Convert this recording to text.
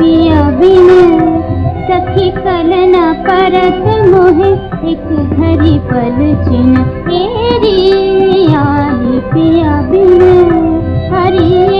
पिय बिन सखी कलन परत मोहे, एक हरि पल चिन तेरी आई पिया बिन हरी